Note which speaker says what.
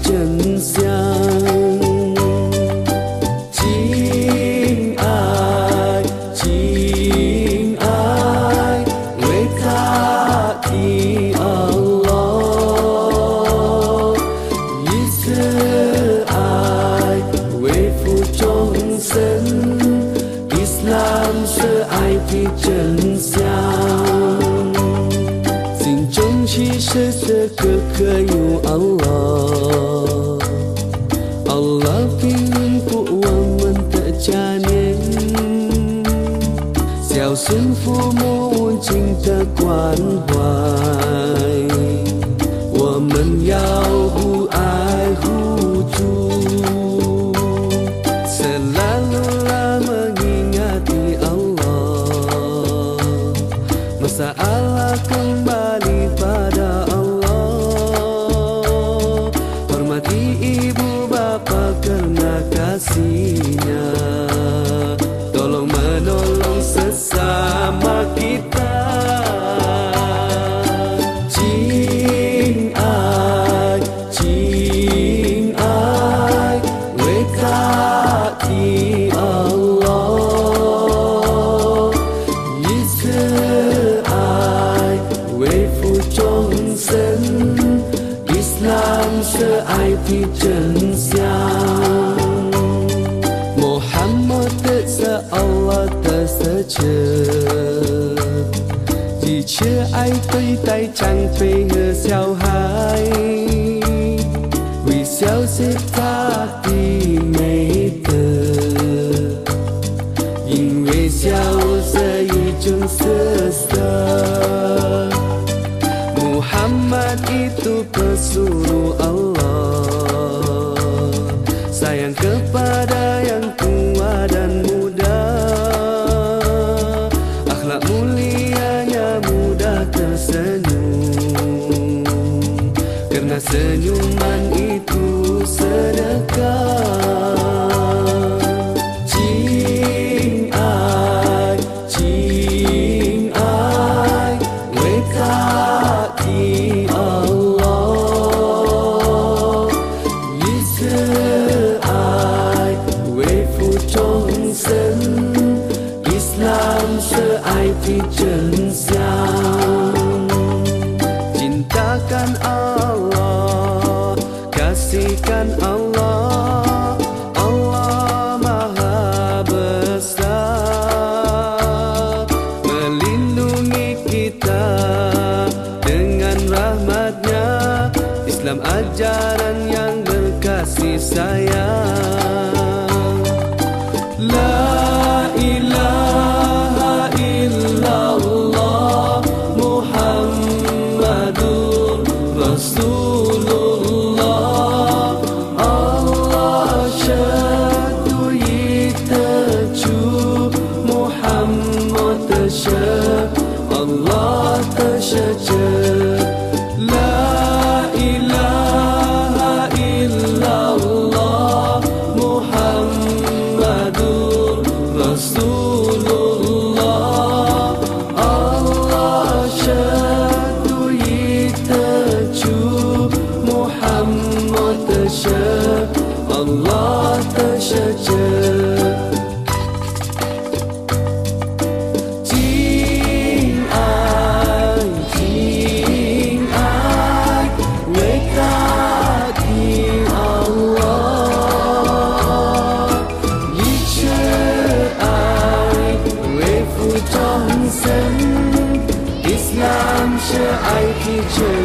Speaker 1: 真相。亲爱亲爱，为他 chính. Chi sẽ sesekah kayu Allah. Allah pingin ku waman cha nên, Gieo sinh phu muôn trình ta quan hoài. Waman yao bu ai hu 是爱的真相。Muhammad 是 Allah 的使者，以慈爱对待长辈和小孩，微笑是他的美德，因为笑是一种色色。Muhammad itu pesuruh Allah. Sayang kepada yang tua dan muda. Akhlak mulianya mudah tersenyum. Kerana senyuman itu sedekah di jenjang cintakan Allah kasihkan Allah. Allah Maha Besar. Melindungi kita dengan rahmatnya. Islam ajaran yang berkasih sayang. الله تشجر لا إله إلا الله محمد رسول الله. الله أشهد يتجو. محمد تشجر الله تشجر teacher.